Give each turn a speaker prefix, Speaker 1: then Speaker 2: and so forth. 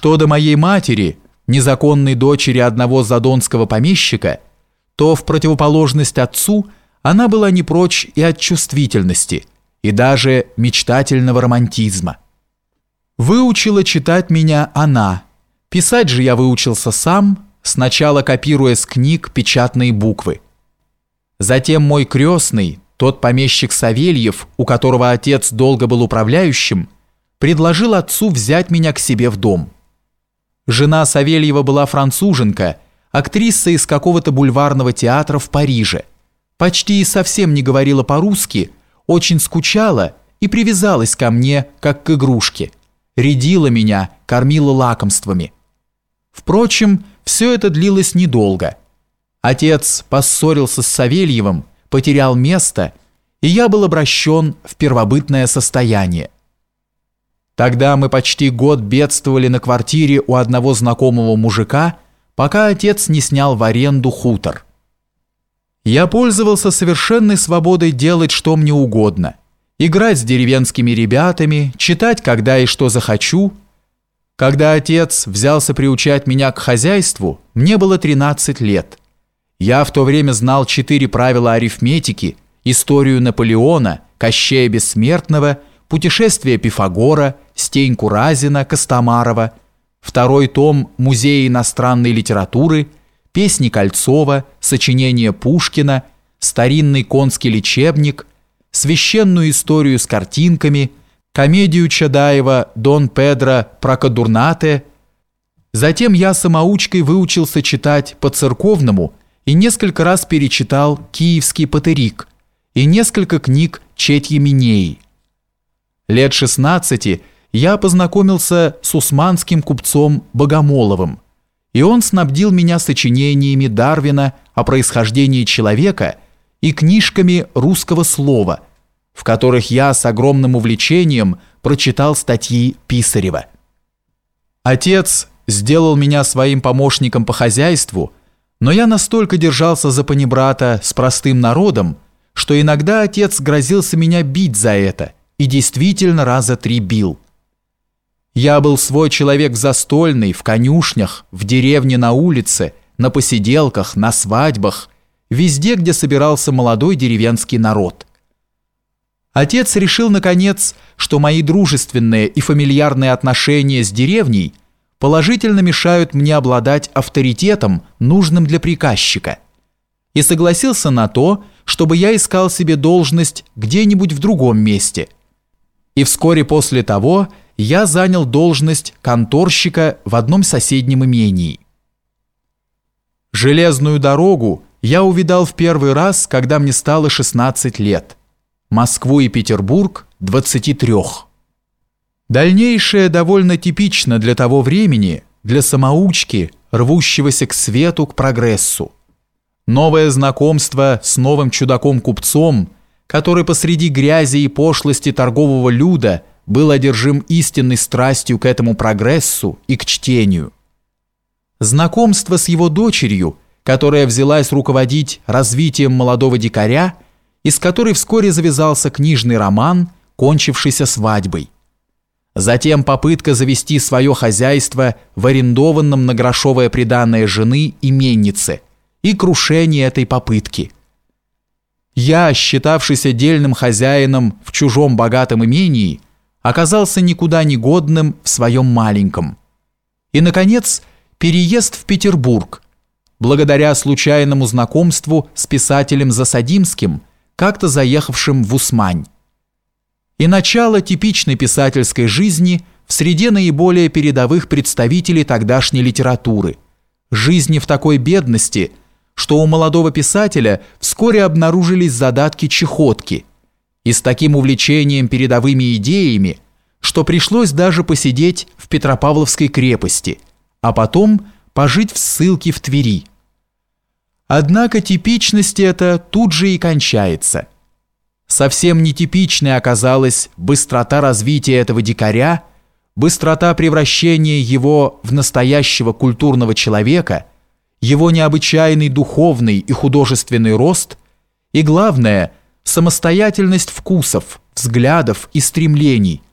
Speaker 1: Что до моей матери, незаконной дочери одного задонского помещика, то в противоположность отцу она была не прочь и от чувствительности, и даже мечтательного романтизма. Выучила читать меня она, писать же я выучился сам, сначала копируя с книг печатные буквы. Затем мой крестный, тот помещик Савельев, у которого отец долго был управляющим, предложил отцу взять меня к себе в дом. Жена Савельева была француженка, актриса из какого-то бульварного театра в Париже. Почти совсем не говорила по-русски, очень скучала и привязалась ко мне, как к игрушке. Рядила меня, кормила лакомствами. Впрочем, все это длилось недолго. Отец поссорился с Савельевым, потерял место, и я был обращен в первобытное состояние. Тогда мы почти год бедствовали на квартире у одного знакомого мужика, пока отец не снял в аренду хутор. Я пользовался совершенной свободой делать, что мне угодно. Играть с деревенскими ребятами, читать, когда и что захочу. Когда отец взялся приучать меня к хозяйству, мне было 13 лет. Я в то время знал четыре правила арифметики, историю Наполеона, Кощея Бессмертного – путешествия Пифагора, Стеньку Разина, Костомарова, второй том Музея иностранной литературы, песни Кольцова, сочинения Пушкина, старинный конский лечебник, священную историю с картинками, комедию Чадаева «Дон Педро Прокадурнате». Затем я самоучкой выучился читать по-церковному и несколько раз перечитал «Киевский патерик» и несколько книг Четьи Минеи. Лет 16 я познакомился с усманским купцом Богомоловым, и он снабдил меня сочинениями Дарвина о происхождении человека и книжками русского слова, в которых я с огромным увлечением прочитал статьи Писарева. Отец сделал меня своим помощником по хозяйству, но я настолько держался за панибрата с простым народом, что иногда отец грозился меня бить за это – и действительно раза три бил. Я был свой человек застольный, в конюшнях, в деревне на улице, на посиделках, на свадьбах, везде, где собирался молодой деревенский народ. Отец решил, наконец, что мои дружественные и фамильярные отношения с деревней положительно мешают мне обладать авторитетом, нужным для приказчика, и согласился на то, чтобы я искал себе должность где-нибудь в другом месте – и вскоре после того я занял должность конторщика в одном соседнем имении. Железную дорогу я увидал в первый раз, когда мне стало 16 лет. Москву и Петербург – 23. Дальнейшее довольно типично для того времени, для самоучки, рвущегося к свету, к прогрессу. Новое знакомство с новым чудаком-купцом – который посреди грязи и пошлости торгового люда был одержим истинной страстью к этому прогрессу и к чтению. Знакомство с его дочерью, которая взялась руководить развитием молодого дикаря, из которой вскоре завязался книжный роман, кончившийся свадьбой. Затем попытка завести свое хозяйство в арендованном на грошовое приданное жены именнице и крушение этой попытки – я, считавшийся дельным хозяином в чужом богатом имении, оказался никуда не годным в своем маленьком. И, наконец, переезд в Петербург, благодаря случайному знакомству с писателем Засадимским, как-то заехавшим в Усмань. И начало типичной писательской жизни в среде наиболее передовых представителей тогдашней литературы, жизни в такой бедности – что у молодого писателя вскоре обнаружились задатки чехотки, и с таким увлечением передовыми идеями, что пришлось даже посидеть в Петропавловской крепости, а потом пожить в ссылке в Твери. Однако типичность эта тут же и кончается. Совсем нетипичной оказалась быстрота развития этого дикаря, быстрота превращения его в настоящего культурного человека – его необычайный духовный и художественный рост и, главное, самостоятельность вкусов, взглядов и стремлений –